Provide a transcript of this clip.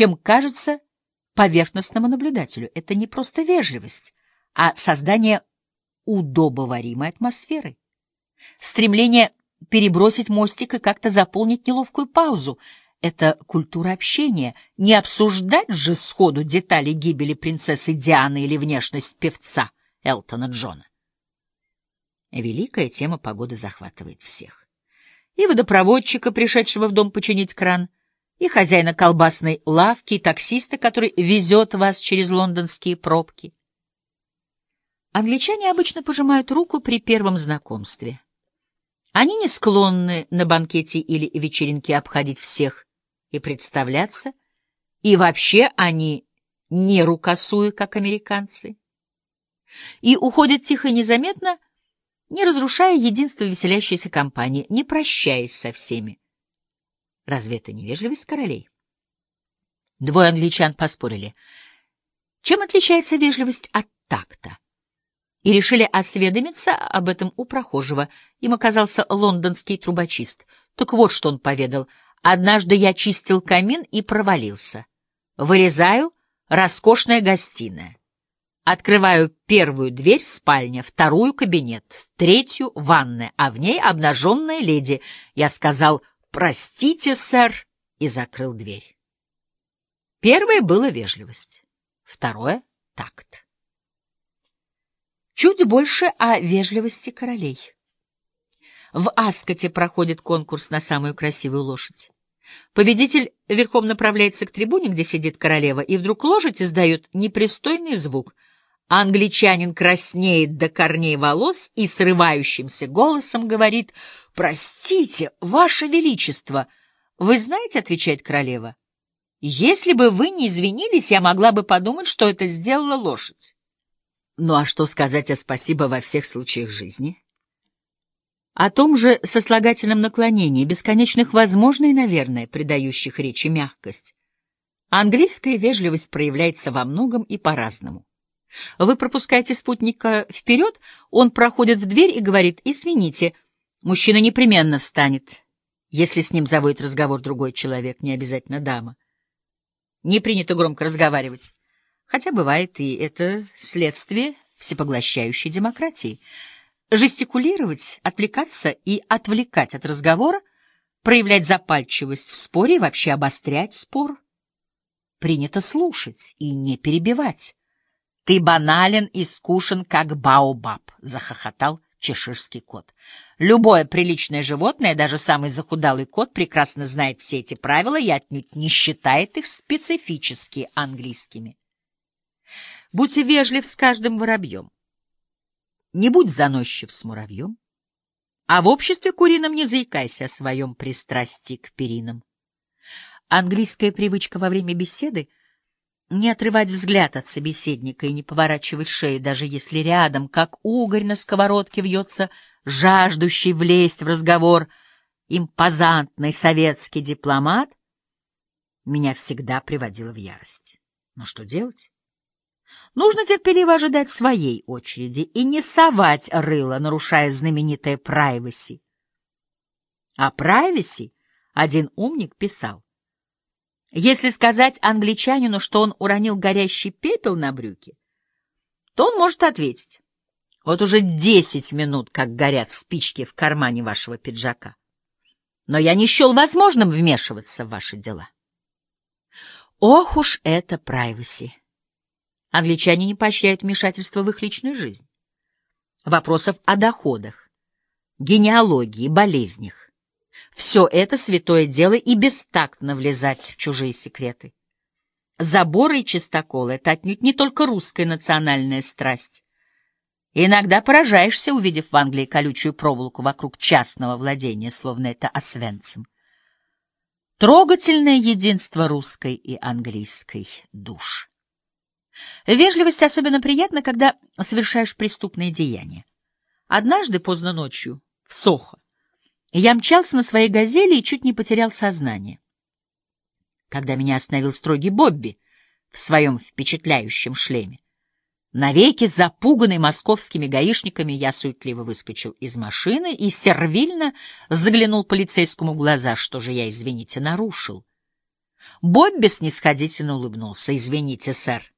чем кажется поверхностному наблюдателю. Это не просто вежливость, а создание удобоваримой атмосферы. Стремление перебросить мостик и как-то заполнить неловкую паузу — это культура общения. Не обсуждать же сходу детали гибели принцессы Дианы или внешность певца Элтона Джона. Великая тема погоды захватывает всех. И водопроводчика, пришедшего в дом починить кран, и хозяина колбасной лавки, и таксиста, который везет вас через лондонские пробки. Англичане обычно пожимают руку при первом знакомстве. Они не склонны на банкете или вечеринке обходить всех и представляться, и вообще они не рукосуют, как американцы, и уходят тихо и незаметно, не разрушая единство веселящейся компании, не прощаясь со всеми. Разве это не вежливость королей? Двое англичан поспорили. Чем отличается вежливость от такта? И решили осведомиться об этом у прохожего. Им оказался лондонский трубочист. Так вот, что он поведал — Однажды я чистил камин и провалился. Вылезаю — роскошная гостиная. Открываю первую дверь — спальня, вторую — кабинет, третью — ванная, а в ней обнаженная леди. Я сказал «Простите, сэр», и закрыл дверь. Первое было вежливость, второе — такт. Чуть больше о вежливости королей. В Аскоте проходит конкурс на самую красивую лошадь. Победитель верхом направляется к трибуне, где сидит королева, и вдруг лошадь издает непристойный звук. Англичанин краснеет до корней волос и срывающимся голосом говорит «Простите, ваше величество!» «Вы знаете, — отвечает королева, — если бы вы не извинились, я могла бы подумать, что это сделала лошадь». Ну а что сказать о спасибо во всех случаях жизни? О том же сослагательном наклонении, бесконечных возможно наверное, придающих речи мягкость. Английская вежливость проявляется во многом и по-разному. Вы пропускаете спутника вперед, он проходит в дверь и говорит «Извините». Мужчина непременно встанет, если с ним заводит разговор другой человек, не обязательно дама. Не принято громко разговаривать, хотя бывает и это следствие всепоглощающей демократии — жестикулировать, отвлекаться и отвлекать от разговора, проявлять запальчивость в споре и вообще обострять спор. Принято слушать и не перебивать. «Ты банален и скушен, как баобаб», — захохотал чеширский кот. Любое приличное животное, даже самый захудалый кот, прекрасно знает все эти правила и отнюдь не считает их специфически английскими. Будьте вежлив с каждым воробьем. Не будь заносчив с муравьем, а в обществе курином не заикайся о своем пристрастии к перинам. Английская привычка во время беседы — не отрывать взгляд от собеседника и не поворачивать шею, даже если рядом, как угорь на сковородке, вьется жаждущий влезть в разговор импозантный советский дипломат, меня всегда приводило в ярость. Но что делать? Нужно терпеливо ожидать своей очереди и не совать рыло, нарушая знаменитое прайвеси. О прайвеси один умник писал. Если сказать англичанину, что он уронил горящий пепел на брюки, то он может ответить. Вот уже десять минут, как горят спички в кармане вашего пиджака. Но я не счел возможным вмешиваться в ваши дела. Ох уж это прайвеси! Англичане не поощряют вмешательство в их личную жизнь. Вопросов о доходах, генеалогии, болезнях. Все это святое дело и бестактно влезать в чужие секреты. Заборы и чистоколы — это отнюдь не только русская национальная страсть. иногда поражаешься, увидев в Англии колючую проволоку вокруг частного владения, словно это освенцем. Трогательное единство русской и английской душ. Вежливость особенно приятна, когда совершаешь преступные деяния. Однажды поздно ночью, в Сохо, я мчался на своей «Газели» и чуть не потерял сознание. Когда меня остановил строгий Бобби в своем впечатляющем шлеме, навеки запуганный московскими гаишниками, я суетливо выскочил из машины и сервильно заглянул полицейскому в глаза, что же я, извините, нарушил. Бобби снисходительно улыбнулся. «Извините, сэр.